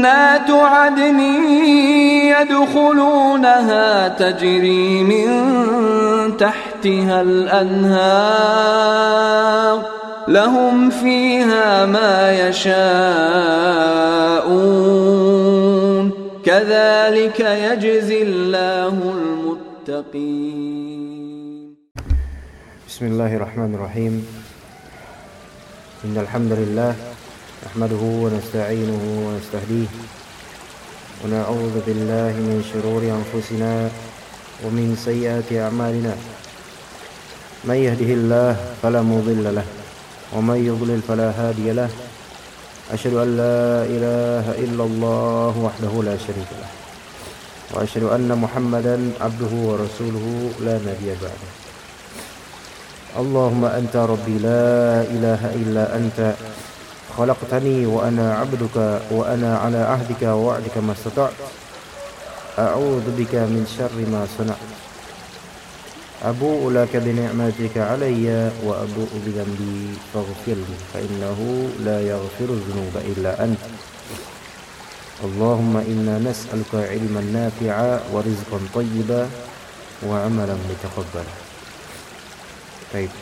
جنات عدن يدخلونها تجري من تحتها الأنهار لهم فيها ما يشاءون كذلك يجزي الله المتقين. بسم الله الرحمن الرحيم. إن الحمد لله نحمده ونستعينه ونستهديه ونعوذ بالله من شرور أنفسنا ومن سيئات أعمالنا. من يهده الله فلا مضل له ومن يضلل فلا هادي له. أشهد أن لا إله إلا الله وحده لا شريك له. وأشهد أن محمدا عبده ورسوله لا نبي بعده. اللهم أنت ربي لا إله إلا أنت خلقتني وأنا عبدك وأنا على عهدك ووعدك ما استطعت. أعوذ بك من شر ما صنعت. أبوء لك بنعمتك علي وأبوء بذنبي فاغفر لي فإنه لا يغفر الذنوب إلا أنت. اللهم إنا نسألك علما نافعا ورزقا طيبا وعملا متقبلا. طيب.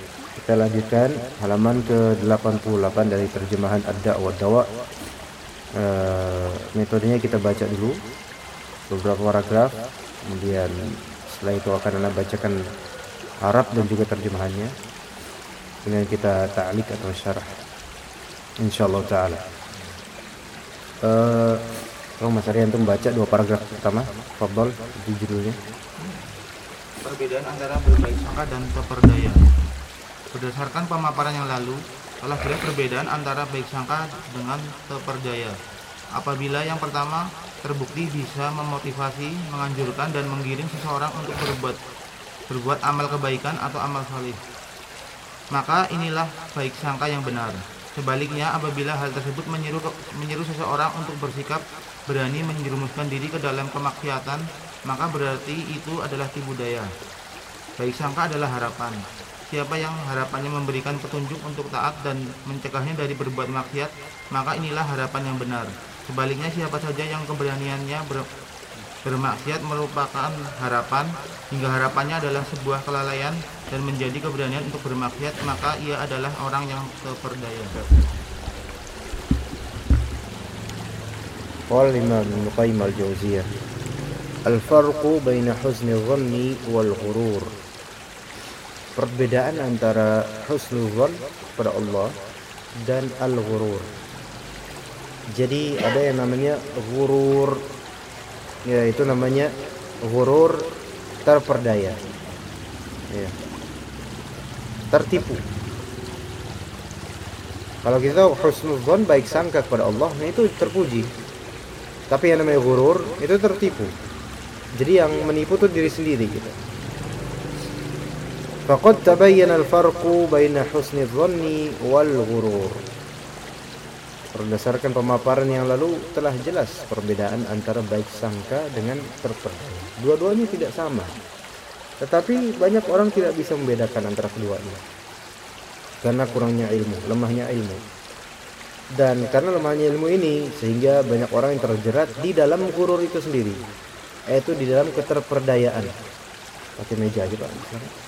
Kita lanjutkan halaman ke-88 dari terjemahan Ad-Da'wa Dawa. E, metodenya kita baca dulu beberapa paragraf, kemudian setelah itu akan Anda bacakan Arab dan juga terjemahannya. Kemudian kita ta'liq atau syarah. Insyaallah taala. Eh, uh, Mas Arianto membaca dua paragraf pertama. Fadhol, itu judulnya. Perbedaan antara berbaik sangka dan keperdaya. Berdasarkan pemaparan yang lalu, telah jelas perbedaan antara baik sangka dengan terperdaya. Apabila yang pertama terbukti bisa memotivasi, menganjurkan dan menggiring seseorang untuk berbuat berbuat amal kebaikan atau amal saleh. Maka inilah baik sangka yang benar. Sebaliknya, apabila hal tersebut menyeru menyeru seseorang untuk bersikap berani menjerumuskan diri ke dalam kemaksiatan, maka berarti itu adalah tipu daya. Baik sangka adalah harapan. Siapa yang harapannya memberikan petunjuk untuk taat dan mencegahnya dari berbuat maksiat, maka inilah harapan yang benar. Sebaliknya siapa saja yang keberaniannya ber, bermaksiat merupakan harapan hingga harapannya adalah sebuah kelalaian dan menjadi keberanian untuk bermaksiat, maka ia adalah orang yang terperdaya. قال الإمام ابن القيم الجوزية الفرق بين حسن الظن والغرور perbedaan antara husnuzon kepada Allah dan al-ghurur. Jadi ada yang namanya ghurur ya itu namanya ghurur terperdaya. Ya. Tertipu. Kalau kita husnuzon baik sangka kepada Allah, nah itu terpuji. Tapi yang namanya ghurur itu tertipu. Jadi yang menipu itu diri sendiri gitu. Faqad tabayyana al-farqu baina husni dhanni wal ghurur. Berdasarkan pemaparan yang lalu telah jelas perbedaan antara baik sangka dengan terperdaya. Dua-duanya tidak sama. Tetapi banyak orang tidak bisa membedakan antara keduanya. Karena kurangnya ilmu, lemahnya ilmu. Dan karena lemahnya ilmu ini sehingga banyak orang yang terjerat di dalam gurur itu sendiri. Yaitu di dalam keterperdayaan. Pakai meja aja Pak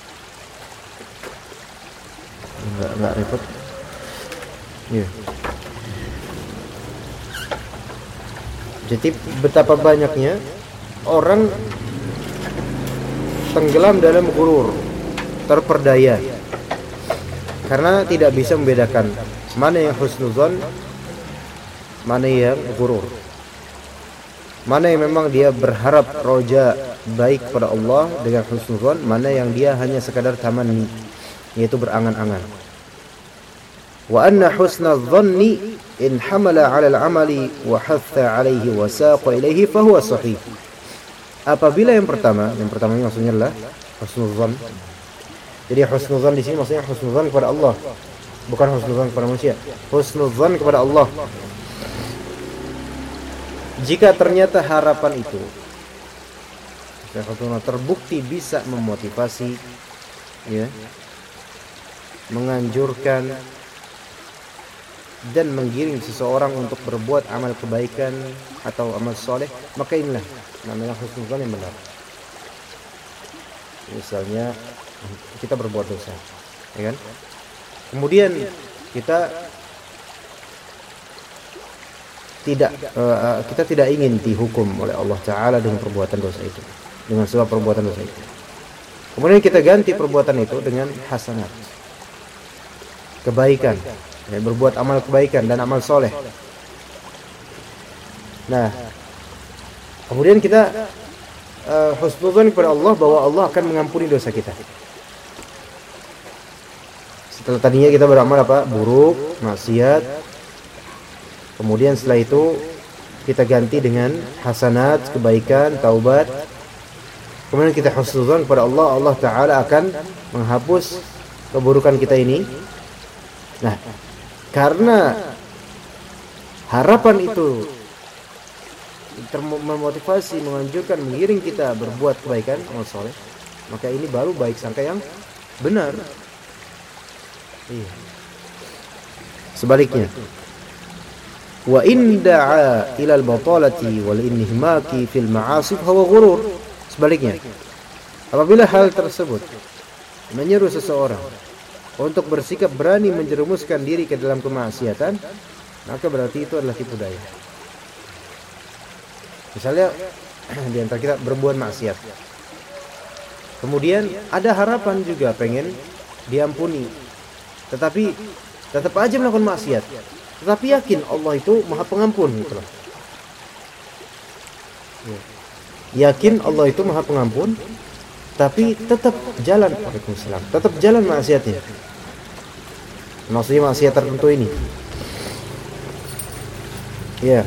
nggak nggak repot. Ya jadi betapa banyaknya orang tenggelam dalam gurur terperdaya. Karena tidak bisa membedakan mana yang husnuzon mana yang gurur. Mana yang memang dia berharap roja baik pada Allah dengan husnuzon mana yang dia hanya sekadar tamanni yaitu berangan-angan. wa anna husna dhanni in hamala 'ala al-'amali wa hatha 'alaihi wa saqa ilaihi fa huwa sahih. Apabila yang pertama, yang pertama ini maksudnya adalah husnul dhann. Jadi husnul dhann di sini maksudnya husnul dhann kepada Allah. Bukan husnul dhann kepada manusia. Husnul dhann kepada Allah. Jika ternyata harapan itu terbukti bisa memotivasi ya menganjurkan dan menggiring seseorang untuk berbuat amal kebaikan atau amal soleh maka inilah namanya husnuzan yang benar. Misalnya kita berbuat dosa ya kan? Kemudian kita tidak uh, kita tidak ingin dihukum oleh Allah Taala dengan perbuatan dosa itu dengan sebab perbuatan dosa itu. Kemudian kita ganti perbuatan itu dengan hasanat kebaikan ya, berbuat amal kebaikan dan amal soleh. Nah, kemudian kita uh, husnuzan kepada Allah bahwa Allah akan mengampuni dosa kita. Setelah tadinya kita beramal apa? Buruk, maksiat. Kemudian setelah itu kita ganti dengan hasanat, kebaikan, taubat. Kemudian kita husnuzan kepada Allah, Allah Taala akan menghapus keburukan kita ini. Nah, karena harapan itu memotivasi, menganjurkan, mengiring kita berbuat kebaikan, amal soleh, maka ini baru baik sangka yang benar. Iya. Sebaliknya, wa in da'a ila al-batalati wal inhimaki fil ma'asi huwa ghurur. Sebaliknya, apabila hal tersebut menyeru seseorang untuk bersikap berani menjerumuskan diri ke dalam kemaksiatan, maka berarti itu adalah tipu daya. Misalnya di antara kita berbuat maksiat. Kemudian ada harapan juga pengen diampuni. Tetapi tetap aja melakukan maksiat. Tetapi yakin Allah itu Maha Pengampun gitu loh. Yakin Allah itu Maha Pengampun, tapi tetap jalan Waalaikumsalam, tetap jalan maksiatnya. Maksudnya maksiat tertentu ini. Ya.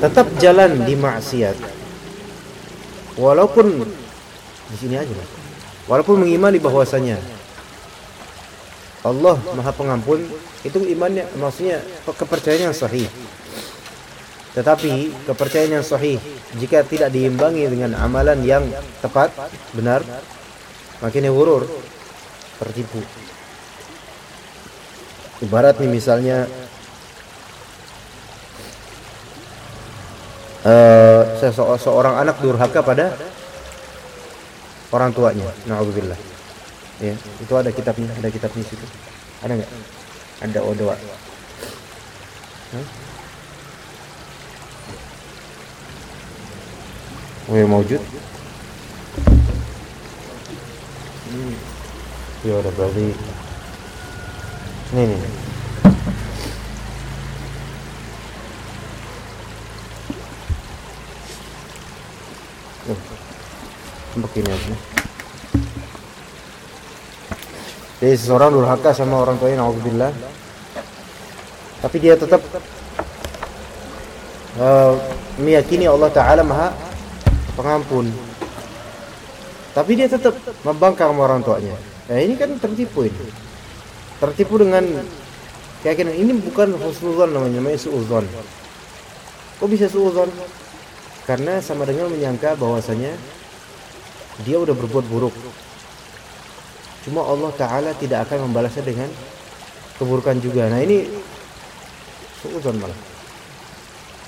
Tetap jalan di maksiat. Walaupun di sini aja lah. Walaupun mengimani bahwasanya Allah Maha Pengampun, itu imannya maksudnya kepercayaan yang sahih. Tetapi kepercayaan yang sahih jika tidak diimbangi dengan amalan yang tepat, benar, makin hurur, tertipu. Ibarat nih misalnya uh, seorang anak durhaka pada orang tuanya. Nauzubillah. Ya, itu ada kitabnya, ada kitabnya situ. Ada nggak? Ada. Huh? Oh, ya, maujud. Hmm ya udah berarti ini nih begini aja. Jadi seseorang durhaka sama orang tuanya, naudzubillah. Tapi dia tetap uh, meyakini Allah Taala Maha Pengampun. Tapi dia tetap membangkang sama orang tuanya. Nah ini kan tertipu ini. Tertipu dengan keyakinan ini bukan husnuzon namanya, namanya suuzon. Kok bisa suuzon? Karena sama dengan menyangka bahwasanya dia udah berbuat buruk. Cuma Allah Ta'ala tidak akan membalasnya dengan keburukan juga. Nah ini suuzon malah.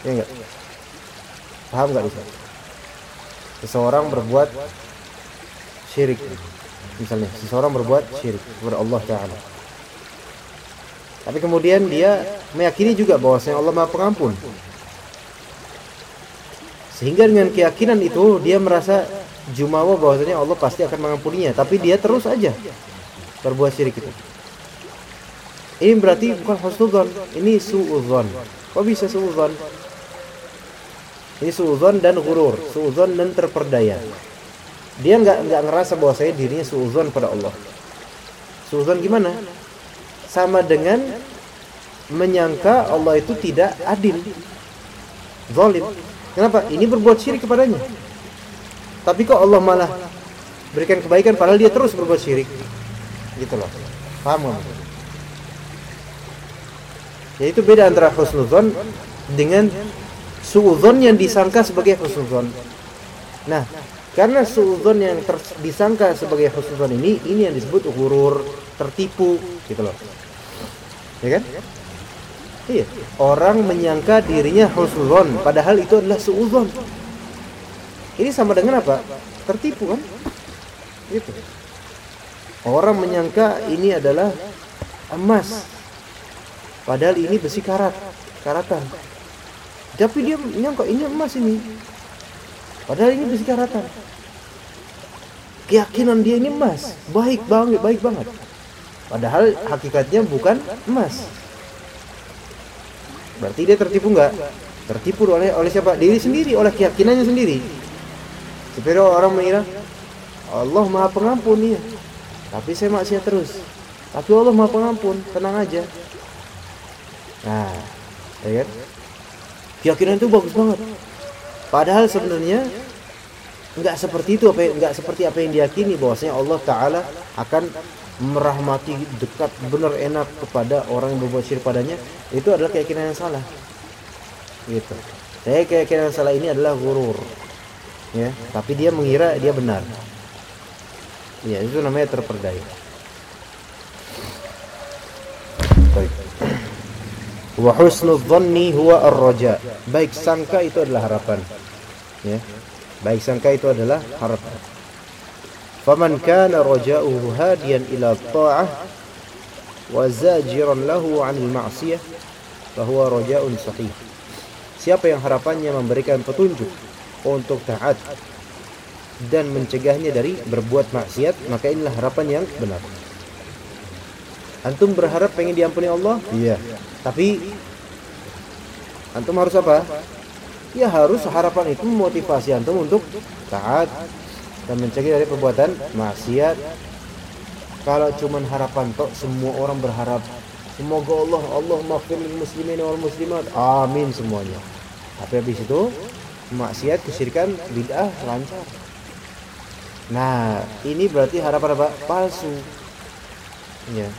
Ya enggak? Paham enggak bisa? Seseorang berbuat syirik misalnya seseorang berbuat syirik kepada Allah Taala. Tapi kemudian dia meyakini juga bahwasanya Allah Maha Pengampun. Sehingga dengan keyakinan itu dia merasa jumawa bahwasanya Allah pasti akan mengampuninya. Tapi dia terus aja berbuat syirik itu. Ini berarti bukan husnudzon ini suudzon kok bisa suudzon ini suudzon dan gurur suudzon dan terperdaya dia nggak nggak ngerasa bahwa saya dirinya suuzon pada Allah Suudzon gimana? Sama dengan menyangka Allah itu tidak adil. Zalim. Kenapa? Ini berbuat syirik kepadanya. Tapi kok Allah malah berikan kebaikan padahal dia terus berbuat syirik. Gitu loh. Paham? Ya itu beda antara husnuzon dengan suudzon yang disangka sebagai husnuzon. Nah, karena suudzon yang ter- disangka sebagai husnuzon ini ini yang disebut gurur, tertipu gitu loh. Ya kan? Iya, orang menyangka dirinya husnuzon padahal itu adalah suudzon. Ini sama dengan apa? Tertipu kan? Gitu. Orang menyangka ini adalah emas. Padahal ini besi karat, karatan. Tapi dia menyangka ini emas ini. Padahal ini besi karatan. Keyakinan dia ini emas, baik banget, baik banget. Padahal hakikatnya bukan emas. Berarti dia tertipu nggak? Tertipu oleh oleh siapa? Diri sendiri, oleh keyakinannya sendiri. Seperti orang mengira Allah Maha Pengampun ya. Tapi saya maksiat terus. Tapi Allah Maha Pengampun, tenang aja. Nah, ya kan? Keyakinan itu bagus banget. Padahal sebenarnya nggak seperti itu apa nggak seperti apa yang diyakini bahwasanya Allah Taala akan merahmati dekat benar enak kepada orang yang berbuat syirik padanya. Itu adalah keyakinan yang salah. Gitu. Saya keyakinan yang salah ini adalah gurur ya tapi dia mengira dia benar. Ya itu namanya terperdaya. Wa husnul dhanni huwa ar-raja. Baik sangka itu adalah harapan. Ya baik sangka itu adalah harapan faman kana raja'uhu hadiyan ila ta'ah wa zajiran lahu 'anil ma'siyah fahuwa raja'un sahih. Siapa yang harapannya memberikan petunjuk untuk taat dan mencegahnya dari berbuat maksiat maka inilah harapan yang benar. Antum berharap pengen diampuni Allah? Iya. Tapi antum harus apa ya harus harapan itu memotivasi antum untuk taat dan mencegah dari perbuatan maksiat. Kalau cuman harapan tok semua orang berharap semoga Allah Allah maafkan muslimin wal muslimat. Amin semuanya. Tapi habis itu maksiat kesyirikan bid'ah lancar. Nah ini berarti harapan apa? Palsu. Ya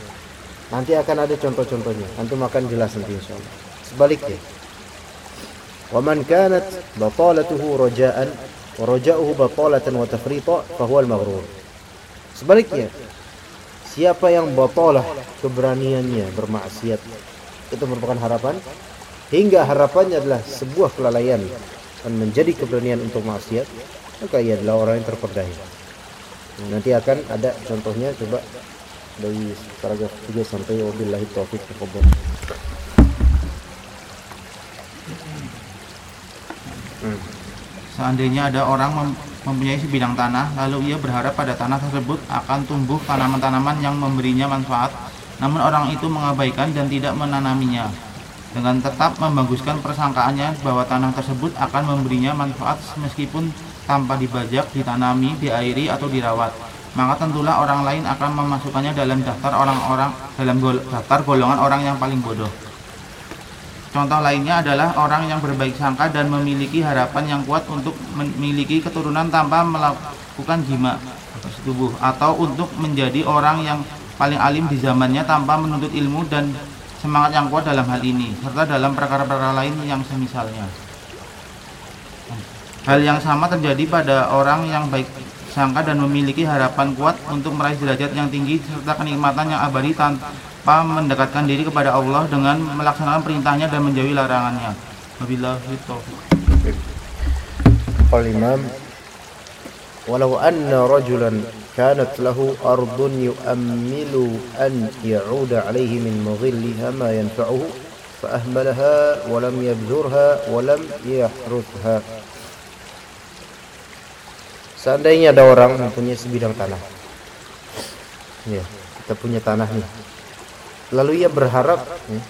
nanti akan ada contoh-contohnya. Antum akan jelas nanti insyaallah sebaliknya ومن كانت بطالته رجاءا ورجاؤه بطالة وتفريطا فهو المغرور. tafrita sebaliknya siapa yang batalah keberaniannya bermaksiat itu merupakan harapan hingga harapannya adalah sebuah kelalaian dan menjadi keberanian untuk maksiat maka ia adalah orang yang terperdaya nanti akan ada contohnya coba dari paragraf 3 sampai wabillahi taufiq Seandainya ada orang mem- mempunyai sebidang tanah, lalu ia berharap pada tanah tersebut akan tumbuh tanaman-tanaman yang memberinya manfaat, namun orang itu mengabaikan dan tidak menanaminya. Dengan tetap membaguskan persangkaannya bahwa tanah tersebut akan memberinya manfaat meskipun tanpa dibajak, ditanami, diairi, atau dirawat. Maka tentulah orang lain akan memasukkannya dalam daftar orang-orang dalam gol- daftar golongan orang yang paling bodoh. Contoh lainnya adalah orang yang berbaik sangka dan memiliki harapan yang kuat untuk memiliki keturunan tanpa melakukan jima tubuh atau untuk menjadi orang yang paling alim di zamannya tanpa menuntut ilmu dan semangat yang kuat dalam hal ini serta dalam perkara-perkara lain yang semisalnya. Hal yang sama terjadi pada orang yang baik sangka dan memiliki harapan kuat untuk meraih derajat yang tinggi serta kenikmatan yang abadi tanpa apa mendekatkan diri kepada Allah dengan melaksanakan perintahnya dan menjauhi larangannya. Wabillahi taufiq. Al Imam Walau anna rajulan kanat lahu ardun yu'ammilu an ya'uda alaihi min mughilliha ma yanfa'uhu fa ahmalaha yabzurha walam yahrusha. Seandainya ada orang mempunyai sebidang tanah. Ya, kita punya tanah nih Lalu ia berharap ya,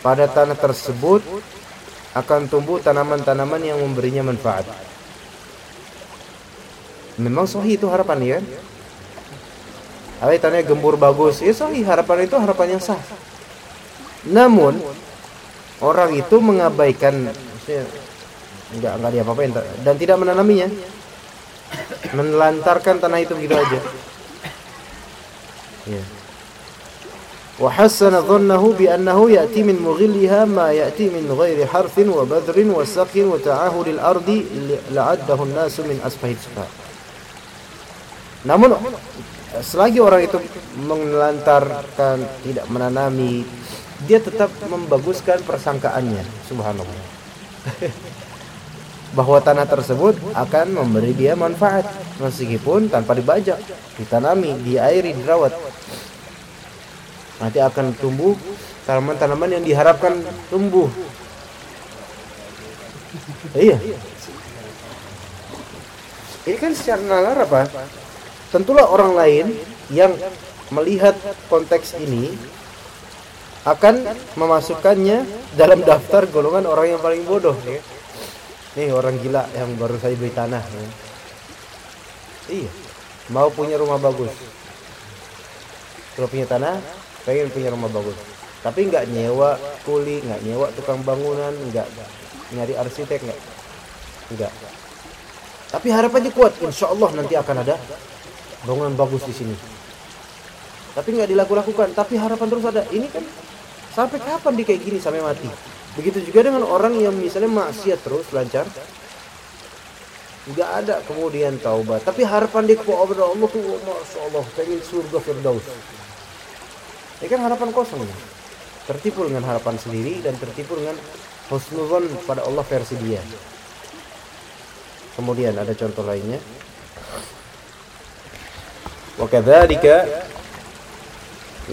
Pada tanah tersebut Akan tumbuh tanaman-tanaman yang memberinya manfaat. Memang sahih itu harapan ya? Apa tanya gembur bagus. Ya sahih. Harapan itu harapan yang sah. Namun orang itu mengabaikan enggak enggak diapa-apain dan tidak menanaminya. Menelantarkan tanah itu begitu aja. Ya وحسن ظنه بأنه يأتي من مغلها ما يأتي من غير حرث وبذر وسقي وتعاهد الأرض لعده الناس من أسفه السفهاء namun selagi orang itu menelantarkan tidak menanami dia tetap membaguskan persangkaannya subhanallah bahwa tanah tersebut akan memberi dia manfaat meskipun tanpa dibajak ditanami diairi dirawat nanti akan tumbuh tanaman-tanaman yang diharapkan tumbuh iya ini kan secara nalar apa tentulah orang lain yang melihat konteks ini akan memasukkannya dalam daftar golongan orang yang paling bodoh ya. Nih orang gila yang baru saya beli tanah ya. Iya, mau punya rumah bagus. Kalau punya tanah, pengen punya rumah bagus. Tapi nggak nyewa kuli, nggak nyewa tukang bangunan, nggak nyari arsitek, nggak, nggak. Tapi harapannya kuat, insya Allah nanti akan ada bangunan bagus di sini. Tapi nggak dilakukan, tapi harapan terus ada. Ini kan Sampai kapan dia kayak gini sampai mati? Begitu juga dengan orang yang misalnya maksiat terus lancar. Enggak ada kemudian taubat. Tapi harapan dia kepada Allah tuh Masya Allah pengen surga Firdaus Ini kan harapan kosong. Ya? Tertipu dengan harapan sendiri dan tertipu dengan husnuzon pada Allah versi dia. Kemudian ada contoh lainnya. Wa kadzalika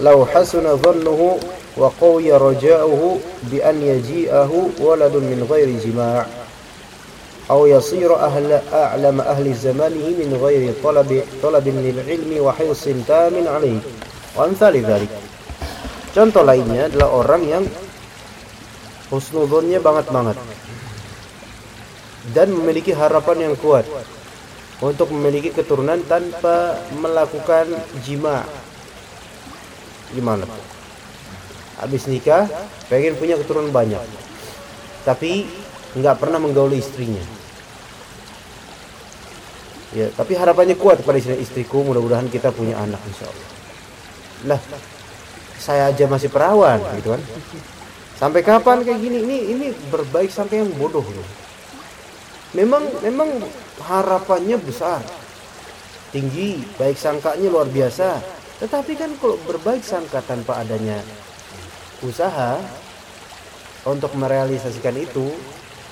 law hasuna dhannuhu وقوي رجاؤه بأن يجيئه ولد من غير جماع أو يصير أهل أعلم أهل زمانه من غير طلب طلب للعلم وحرص تام عليه وأمثال ذلك Contoh lainnya adalah orang yang husnudonnya banget-banget dan memiliki harapan yang kuat untuk memiliki keturunan tanpa melakukan jima. Gimana? habis nikah pengen punya keturunan banyak. Tapi nggak pernah menggauli istrinya. Ya tapi harapannya kuat kepada istri istriku. Mudah-mudahan kita punya anak insya Allah. Lah saya aja masih perawan gitu kan. Sampai kapan kayak gini? Ini ini berbaik sampai yang bodoh loh. Memang memang harapannya besar. Tinggi baik sangkanya luar biasa. Tetapi kan kalau berbaik sangka tanpa adanya usaha untuk merealisasikan itu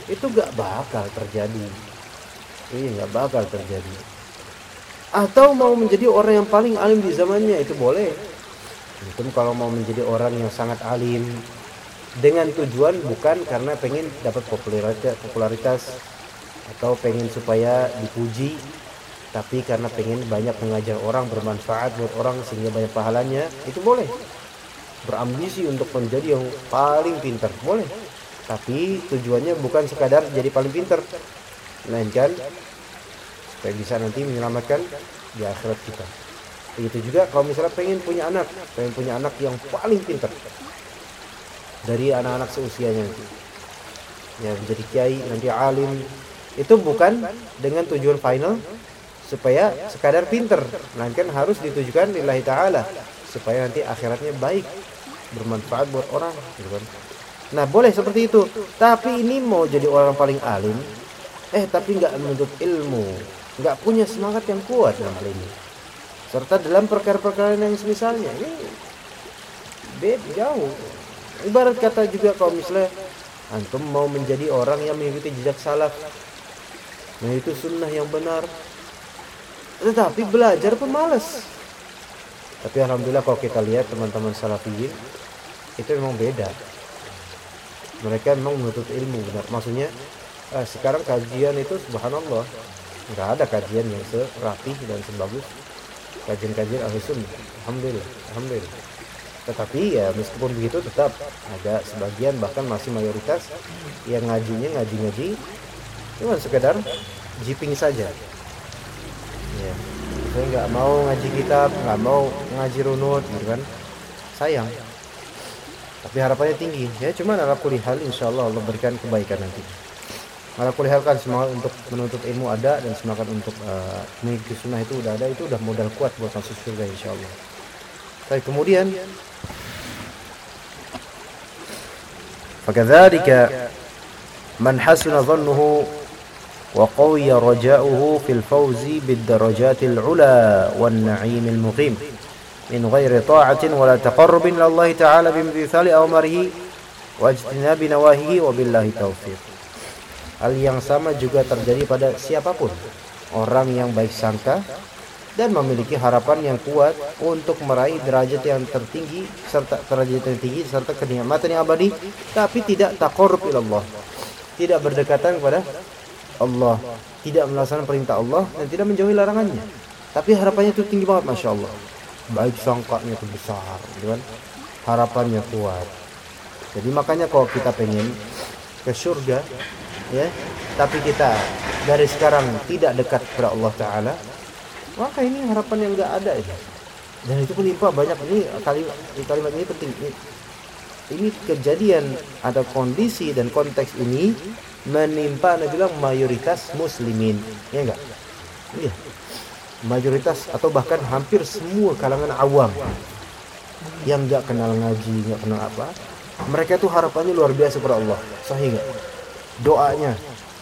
itu gak bakal terjadi. Iya gak bakal terjadi. Atau mau menjadi orang yang paling alim di zamannya itu boleh itu kalau mau menjadi orang yang sangat alim dengan tujuan bukan karena pengen dapat popularitas, popularitas atau pengen supaya dipuji tapi karena pengen banyak mengajar orang bermanfaat buat orang sehingga banyak pahalanya itu boleh. Berambisi untuk menjadi yang paling pintar boleh. Tapi tujuannya bukan sekadar jadi paling pintar melainkan supaya bisa nanti menyelamatkan di akhirat kita begitu juga kalau misalnya pengen punya anak pengen punya anak yang paling pintar dari anak-anak seusianya nanti. Ya menjadi kiai nanti alim. Itu bukan dengan tujuan final supaya sekadar pinter melainkan harus ditujukan lillahi ta'ala supaya nanti akhiratnya baik bermanfaat buat orang gitu kan. Nah boleh seperti itu. Tapi ini mau jadi orang paling alim eh tapi nggak menuntut ilmu nggak punya semangat yang kuat dalam hal ini serta dalam perkara-perkara yang semisalnya. Ini bed jauh. Ibarat kata juga kalau misalnya antum mau menjadi orang yang mengikuti jejak salaf. Itu sunnah yang benar. Tetapi belajar pemalas. Tapi alhamdulillah kalau kita lihat teman-teman salafiyin itu memang beda. Mereka memang menuntut ilmu benar. Maksudnya eh, sekarang kajian itu subhanallah. Nggak ada kajian yang serapih dan sebagus kajian-kajian ahli sunnah. Alhamdulillah, alhamdulillah. Tetapi ya meskipun begitu tetap ada sebagian bahkan masih mayoritas yang ngajinya ngaji-ngaji cuma sekedar jiping saja. Ya. saya nggak mau ngaji kitab nggak mau ngaji runut gitu kan sayang tapi harapannya tinggi ya cuman ala kulihal insya Allah Allah berikan kebaikan nanti malah kulihatkan semangat untuk menuntut ilmu ada dan semangat untuk eh, uh, mengikuti sunnah itu udah ada itu udah modal kuat buat masuk surga insya Allah tapi kemudian. Fakadzalika man hasuna dhannuhu wa qawiya raja'uhu fil fawzi bid darajatil ula wan na'imil muqim. Min ghairi ta'atin wala taqarrubin ila Allah ta'ala bimithali awmarihi wa Hal yang sama juga terjadi pada siapa pun. Orang yang baik sangka dan memiliki harapan yang kuat untuk meraih derajat yang tertinggi serta derajat yang tinggi serta kenikmatan yang abadi tapi tidak takarrub ilallah tidak berdekatan kepada Allah. Tidak melaksanakan perintah Allah dan tidak menjauhi larangannya. Tapi harapannya itu tinggi banget masya Allah. Baik sangkanya itu besar gitu kan? Harapannya kuat. Jadi makanya kalau kita pengen ke surga ya. Tapi kita dari sekarang tidak dekat kepada Allah Taala. Maka ini harapan yang enggak ada itu. Dan itu menimpa banyak. Ini kalimat kalimat ini penting. Ini, ini kejadian ada kondisi dan konteks ini menimpa Anda bilang mayoritas muslimin. Ya enggak iya. Mayoritas atau bahkan hampir semua kalangan awam yang enggak kenal ngaji enggak kenal apa mereka itu harapannya luar biasa kepada Allah. Sahih enggak doanya.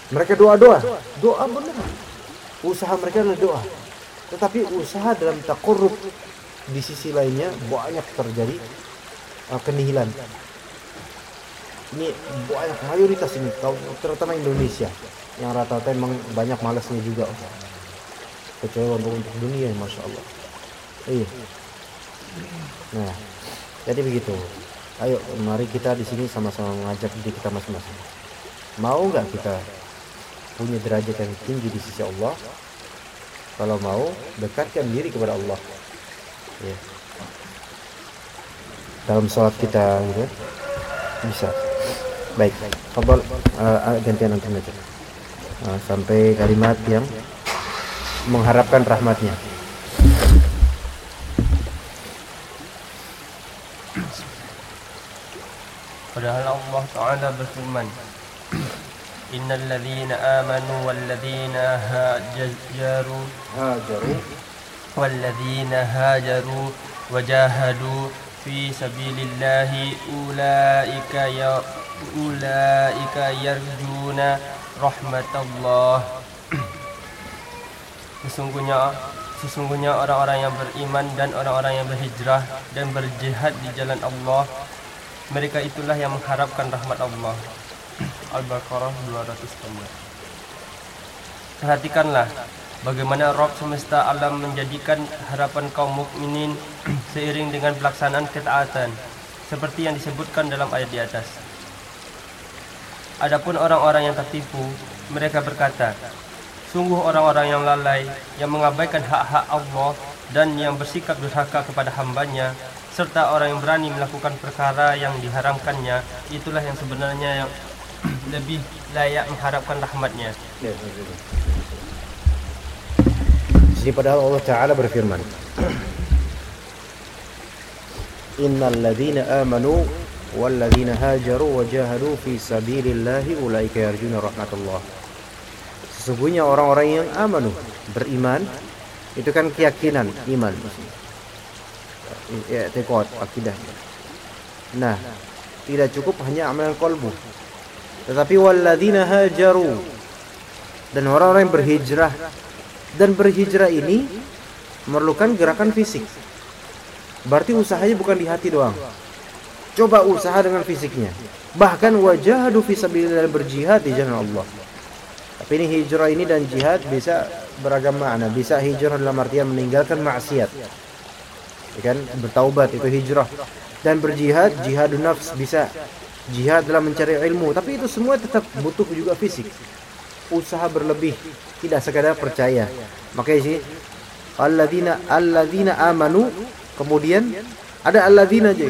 Mereka doa-doa. Doa benar. Usaha mereka adalah doa. Tetapi usaha dalam takurub di sisi lainnya banyak terjadi uh, kenihilan. Ini banyak mayoritas ini terutama Indonesia. Yang rata-rata memang banyak malasnya juga. Kecuali untuk untuk dunia masya Allah. Iya. Nah jadi begitu. Ayo mari kita di sini sama-sama mengajak diri kita masing-masing mau nggak kita punya derajat yang tinggi di sisi Allah? Kalau mau dekatkan diri kepada Allah. Ya. dalam sholat kita gitu bisa. Baik Fadol uh, gantian nanti aja. Uh, sampai kalimat yang mengharapkan rahmatnya. Padahal Allah Ta'ala berfirman إن الذين آمنوا والذين هاجروا hajaru والذين هاجروا وجاهدوا في سبيل الله أولئك ي- أولئك يرجون رحمة الله Sesungguhnya sesungguhnya orang-orang yang beriman dan orang-orang yang berhijrah dan berjihad di jalan Allah mereka itulah yang mengharapkan rahmat Allah. Al-Baqarah 209. Perhatikanlah bagaimana Rob semesta alam menjadikan harapan kaum mukminin seiring dengan pelaksanaan ketaatan seperti yang disebutkan dalam ayat di atas. Adapun orang-orang yang tertipu, mereka berkata, Sungguh orang-orang yang lalai, yang mengabaikan hak-hak Allah dan yang bersikap durhaka kepada hambanya, serta orang yang berani melakukan perkara yang diharamkannya, itulah yang sebenarnya yang lebih layak mengharapkan rahmatnya. Ya, ya, ya. Jadi padahal Allah Ta'ala berfirman Innal ladhina amanu wal ladhina hajaru wa jahadu fi sabilillahi ulaika yarjuna rahmatullah Sesungguhnya orang-orang yang amanu beriman itu kan keyakinan iman ya tekod akidah nah tidak cukup hanya amalan kolbu tetapi walladzina hajaru. Dan orang-orang yang berhijrah. Dan berhijrah ini memerlukan gerakan fisik. Berarti usahanya bukan di hati doang. Coba usaha dengan fisiknya. Bahkan wajahadu fi sabilillah berjihad di jalan Allah. Tapi ini hijrah ini dan jihad bisa beragam makna bisa hijrah dalam artian meninggalkan maksiat. Ya kan? Bertaubat itu hijrah. Dan berjihad jihadun nafs bisa jihad dalam mencari ilmu tapi itu semua tetap butuh juga fisik usaha berlebih tidak sekadar percaya makanya sih alladzina alladzina amanu kemudian ada alladzina aja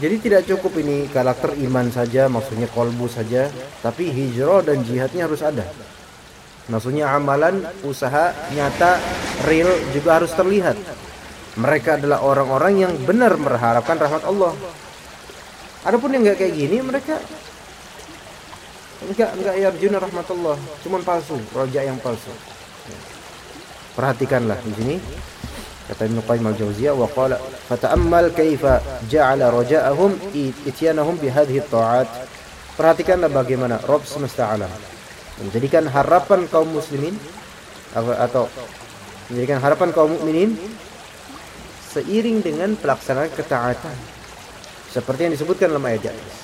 jadi tidak cukup ini karakter iman saja maksudnya kolbu saja tapi hijrah dan jihadnya harus ada Maksudnya amalan, usaha, nyata, real juga harus terlihat. Mereka adalah orang-orang yang benar mengharapkan rahmat Allah. Adapun yang nggak kayak gini, mereka enggak enggak yarjuna rahmatullah, cuman palsu, roja yang palsu. Perhatikanlah di sini. Kata Ibnu Qayyim al-Jauziyah wa qala fata'ammal kaifa ja'ala raja'ahum ityanahum bihadhihi ta'at. Perhatikanlah bagaimana Rabb semesta alam. Menjadikan harapan kaum muslimin atau menjadikan harapan kaum mukminin seiring dengan pelaksanaan ketaatan seperti yang disebutkan dalam ayat atas.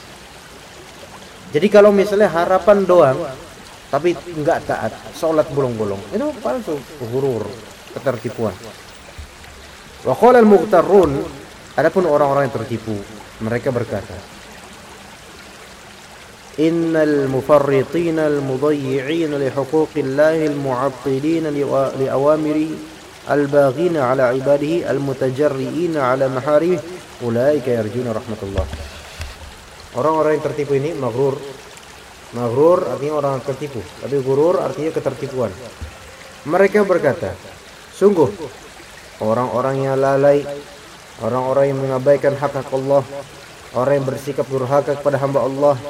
Jadi kalau misalnya harapan doang tapi enggak taat, salat bolong-bolong, itu palsu, hurur, ketertipuan. Wa qala al-mughtarrun, adapun orang-orang yang tertipu, mereka berkata, إن المفرطين المضيعين لحقوق الله المعطلين لأوامره الباغين على عباده المتجرئين على محارمه ulaika yarjuna rahmatullah. Orang-orang yang tertipu ini maghrur. Maghrur artinya orang yang tertipu. Tapi gurur artinya ketertipuan. Mereka berkata sungguh orang-orang yang lalai orang-orang yang mengabaikan hak-hak Allah orang yang bersikap durhaka kepada hamba Allah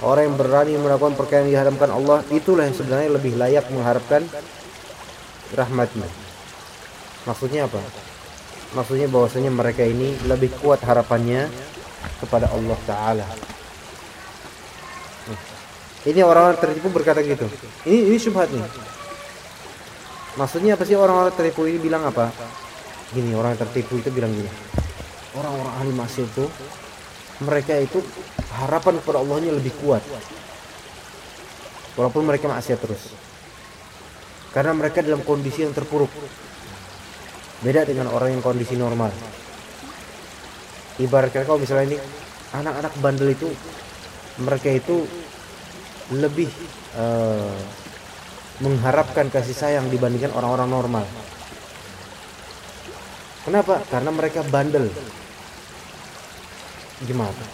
orang yang berani melakukan perkara yang diharamkan Allah itulah yang sebenarnya lebih layak mengharapkan rahmatnya. Maksudnya apa? Maksudnya bahwasanya mereka ini lebih kuat harapannya kepada Allah Taala. Ini orang-orang tertipu berkata gitu. Ini ini syubhat nih. Maksudnya apa sih orang-orang tertipu ini bilang apa? Gini orang tertipu itu bilang gini. Orang-orang ahli maksiat itu mereka itu harapan kepada Allahnya lebih kuat walaupun mereka maksiat terus karena mereka dalam kondisi yang terpuruk beda dengan orang yang kondisi normal. Ibaratnya kalau misalnya ini anak-anak bandel itu mereka itu lebih uh, mengharapkan kasih sayang dibandingkan orang-orang normal. Kenapa? Karena mereka bandel. Gimana?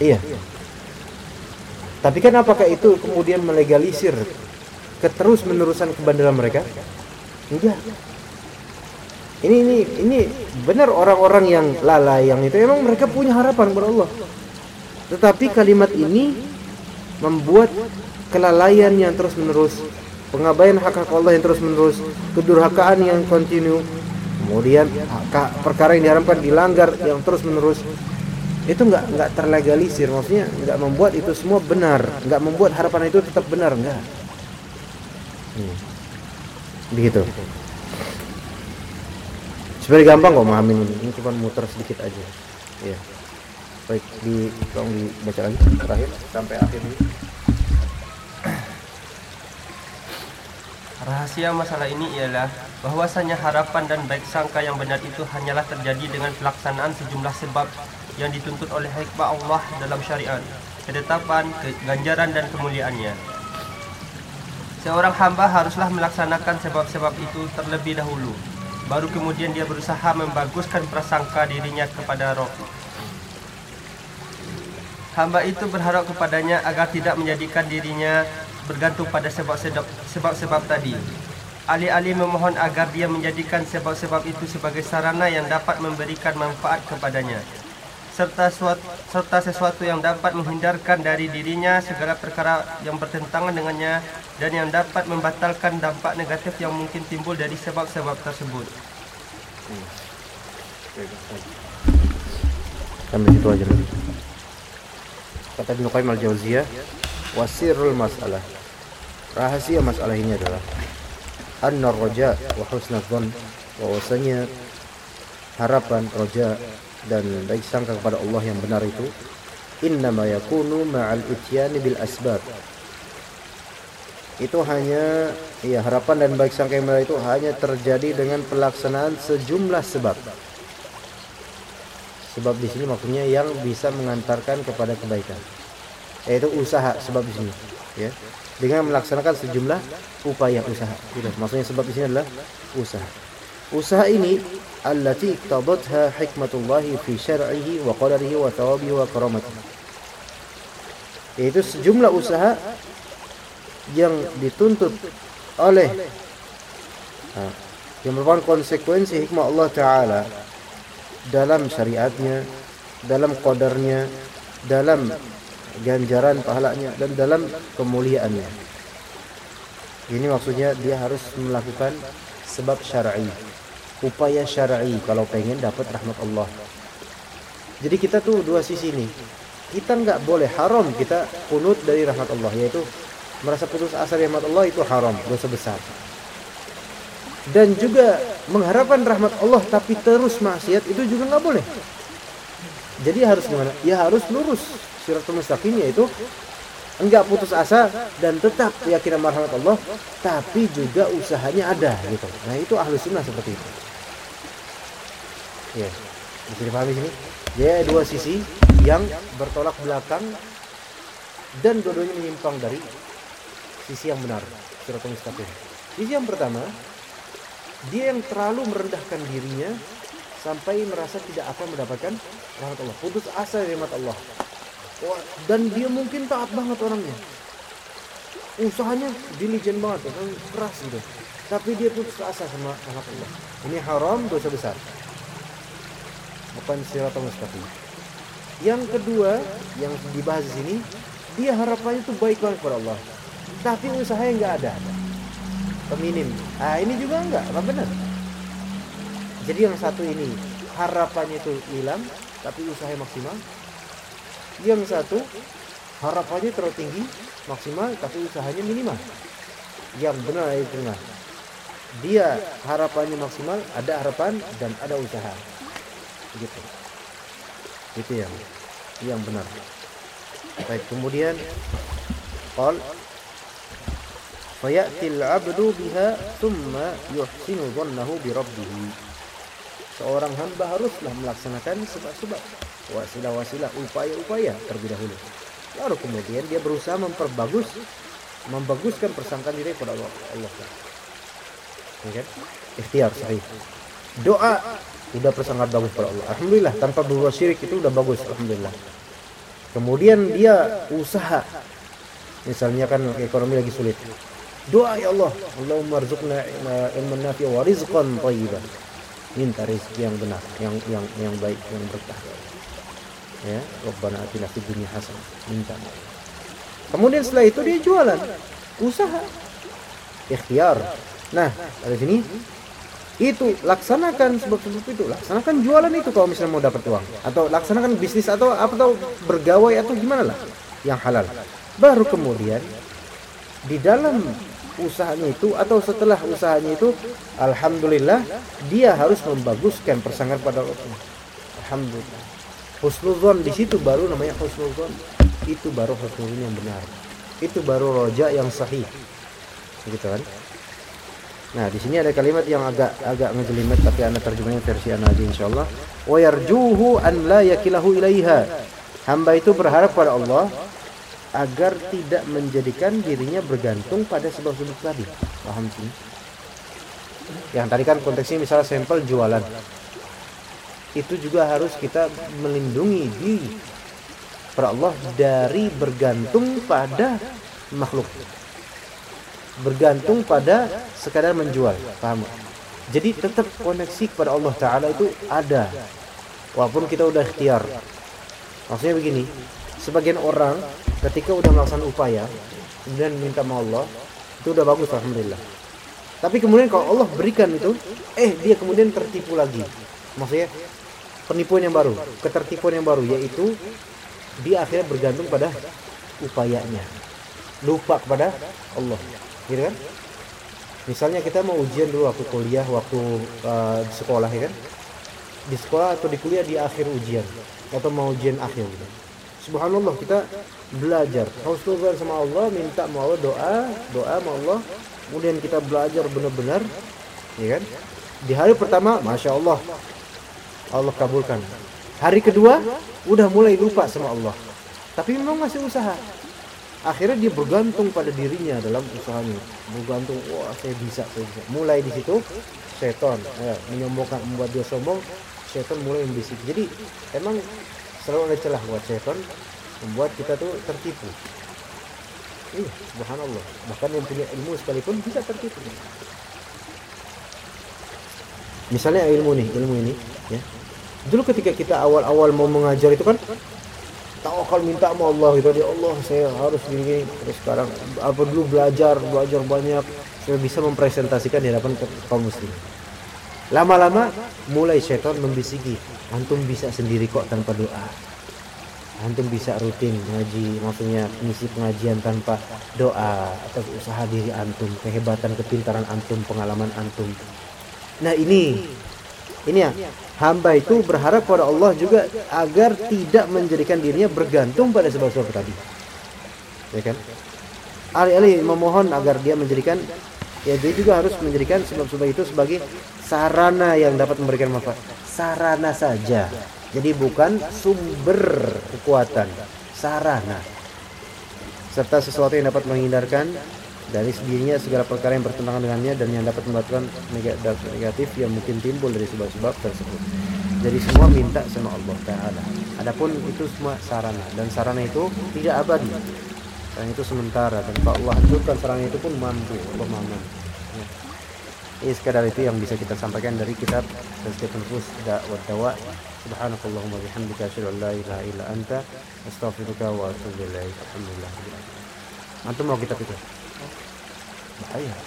Iya. Tapi kan apakah itu kemudian melegalisir keterus menerusan kebandelan mereka? Enggak. Ini ini ini benar orang-orang yang lalai yang itu. Emang mereka punya harapan kepada Allah. Tetapi kalimat ini membuat kelalaian yang terus menerus, pengabaian hak hak Allah yang terus menerus, kedurhakaan yang kontinu, kemudian perkara yang diharamkan dilanggar yang terus menerus itu nggak nggak terlegalisir. Maksudnya nggak membuat itu semua benar. Nggak membuat harapan itu tetap benar. Nggak hmm. begitu. Sebenarnya gampang kok memahami ini. Ini cuma muter sedikit aja. Ya baik di tolong dibaca lagi. Terakhir sampai akhir ini. Rahasia masalah ini ialah bahwasanya harapan dan baik sangka yang benar itu hanyalah terjadi dengan pelaksanaan sejumlah sebab yang dituntut oleh hikmah Allah dalam syariat, ketetapan, ganjaran dan kemuliaannya. Seorang hamba haruslah melaksanakan sebab-sebab itu terlebih dahulu, baru kemudian dia berusaha membaguskan prasangka dirinya kepada Roh. Hamba itu berharap kepadanya agar tidak menjadikan dirinya bergantung pada sebab-sebab tadi. Alih-alih memohon agar dia menjadikan sebab-sebab itu sebagai sarana yang dapat memberikan manfaat kepadanya serta suatu, serta sesuatu yang dapat menghindarkan dari dirinya segala perkara yang bertentangan dengannya dan yang dapat membatalkan dampak negatif yang mungkin timbul dari sebab-sebab tersebut. Sampai situ aja lagi. Kata Ibnu Qayyim al-Jauziyah, wasirul masalah. Rahasia masalah ini adalah anna raja wa husnul bahwasanya harapan roja dan baik sangka kepada Allah yang benar itu innama yakunu ma'al ityani bil asbab. Itu hanya ya harapan dan baik sangka yang benar itu hanya terjadi dengan pelaksanaan sejumlah sebab. Sebab di sini maksudnya yang bisa mengantarkan kepada kebaikan. Yaitu usaha sebab di sini ya. Dengan melaksanakan sejumlah upaya usaha. Gitu. maksudnya sebab di sini adalah usaha. Usaha ini التي اقتضتها حكمة الله في شرعه وقدره wa وكرامته yaitu sejumlah usaha yang dituntut oleh yang merupakan konsekuensi hikmah Allah Ta'ala dalam syariatnya dalam kodarnya dalam ganjaran pahalanya dan dalam kemuliaannya ini maksudnya dia harus melakukan sebab syar'i i upaya syar'i kalau pengen dapat rahmat Allah. Jadi kita tuh dua sisi nih. Kita nggak boleh haram kita kunut dari rahmat Allah yaitu merasa putus asa dari rahmat Allah itu haram, dosa besar dan juga mengharapkan rahmat Allah tapi terus maksiat itu juga nggak boleh. Jadi harus gimana? Ya harus lurus siratul mustaqim yaitu enggak putus asa dan tetap yakin rahmat Allah tapi juga usahanya ada gitu. Nah, itu ahlu sunnah seperti itu. Ya. Bisa dipahami sini? Dia dua sisi yang bertolak belakang dan dua-duanya menyimpang dari sisi yang benar, siratul mustaqim. Sisi yang pertama, dia yang terlalu merendahkan dirinya sampai merasa tidak akan mendapatkan rahmat Allah. Putus asa dari rahmat Allah. Dan dia mungkin taat banget orangnya. Usahanya diligent banget, kan keras gitu. Tapi dia putus asa sama rahmat Allah. Ini haram, dosa besar. Bukan siratul mustaqim. Yang kedua, yang dibahas di sini, dia harapannya itu baik banget kepada Allah. Tapi usahanya nggak ada peminim. Ah ini juga enggak, apa benar? Jadi yang satu ini harapannya itu hilang, tapi usaha maksimal. Yang satu harapannya terlalu tinggi, maksimal, tapi usahanya minimal. Yang benar itu tengah. Dia harapannya maksimal, ada harapan dan ada usaha. Gitu. Itu yang yang benar. Baik, kemudian qol fayatil abdu biha thumma yuhsinu dhannahu bi rabbih seorang hamba haruslah melaksanakan sebab-sebab wasilah-wasilah upaya-upaya terlebih dahulu. Baru kemudian dia berusaha memperbagus membaguskan persangkaan diri kepada Allah. Allah. Ya kan? Ikhtiar sahih. Doa udah persangkaan bagus kepada Allah alhamdulillah tanpa berbuat syirik itu udah bagus alhamdulillah kemudian dia usaha misalnya kan ekonomi lagi sulit Doa ya Allah, Allahumma rzuqna ilman nafi wa rizqan thayyiban. Minta rezeki yang benar, yang yang yang baik, yang berkah. Ya, Rabbana atina fid dunya hasanah. Minta. Kemudian setelah itu dia jualan, usaha, ikhtiar. Nah, dari sini itu laksanakan sebab-sebab itu laksanakan jualan itu kalau misalnya mau dapat uang atau laksanakan bisnis atau apa atau bergawai atau gimana lah yang halal baru kemudian di dalam usahanya itu atau setelah usahanya itu alhamdulillah dia harus membaguskan persangkaan pada Allah. Alhamdulillah. Husnuzon di situ baru namanya husnuzon. Itu baru husnuzon yang benar. Itu baru roja yang sahih. Begitu kan? Nah, di sini ada kalimat yang agak agak ngejelimet tapi anda terjemahnya versi anda aja insyaallah. Wa yarjuhu an la yakilahu ilaiha. Hamba itu berharap pada Allah agar tidak menjadikan dirinya bergantung pada sebab-sebab tadi. Paham sih? Yang tadi kan konteksnya misalnya sampel jualan. Itu juga harus kita melindungi diri pada Allah dari bergantung pada makhluk. Bergantung pada sekadar menjual. Paham? Jadi tetap koneksi kepada Allah Ta'ala itu ada. Walaupun kita udah ikhtiar. Maksudnya begini, sebagian orang ketika udah melaksanakan upaya kemudian minta sama Allah itu udah bagus alhamdulillah tapi kemudian kalau Allah berikan itu eh dia kemudian tertipu lagi maksudnya penipuan yang baru ketertipuan yang baru yaitu dia akhirnya bergantung pada upayanya lupa kepada Allah gitu kan? Misalnya kita mau ujian dulu waktu kuliah waktu uh, di sekolah ya kan? Di sekolah atau di kuliah di akhir ujian atau mau ujian akhir gitu subhanallah kita belajar. Husnuzan sama Allah minta sama Allah doa doa sama Allah. Kemudian kita belajar benar-benar ya kan? Di hari pertama masya Allah Allah kabulkan. Hari kedua udah mulai lupa sama Allah. Tapi memang masih usaha akhirnya dia bergantung pada dirinya dalam usahanya. Bergantung wah saya bisa saya bisa. Mulai di situ seton ya, menyombongkan membuat dia sombong seton mulai membisik. Jadi emang selalu ada celah buat setan membuat kita tuh tertipu. Iya subhanallah. Bahkan yang punya ilmu sekalipun bisa tertipu. Misalnya ilmu nih ilmu ini ya. Dulu ketika kita awal-awal mau mengajar itu kan tawakal minta sama Allah. Gitu ya Allah saya harus gini, gini. terus sekarang apa dulu belajar belajar banyak saya bisa mempresentasikan di hadapan kaum muslim. Lama-lama mulai syaitan membisiki antum bisa sendiri kok tanpa doa. Antum bisa rutin ngaji maksudnya misi pengajian tanpa doa atau usaha diri antum kehebatan kepintaran antum pengalaman antum. Nah ini ini ya hamba itu berharap pada Allah juga agar tidak menjadikan dirinya bergantung pada sebab-sebab tadi. Ya kan? Alih-alih memohon agar dia menjadikan ya dia juga harus menjadikan sebab-sebab itu sebagai sarana yang dapat memberikan manfaat. Sarana saja. Jadi bukan sumber kekuatan. Sarana. Serta sesuatu yang dapat menghindarkan dari dirinya segala perkara yang bertentangan dengannya dan yang dapat membuatkan negatif yang mungkin timbul dari sebab-sebab tersebut. Jadi semua minta sama Allah Taala. Adapun itu semua sarana dan sarana itu tidak abadi. Sarana itu sementara dan kalau Allah hancurkan sarana itu pun mampu Allah mampu. Ya. Ini sekadar itu yang bisa kita sampaikan dari kitab Tazkiyah Nufus Da'wat Dawa. Subhanakallahumma bihamdika asyhadu an la ilaha anta astaghfiruka wa atubu ilaik. Alhamdulillah. Antum mau kita 哎呀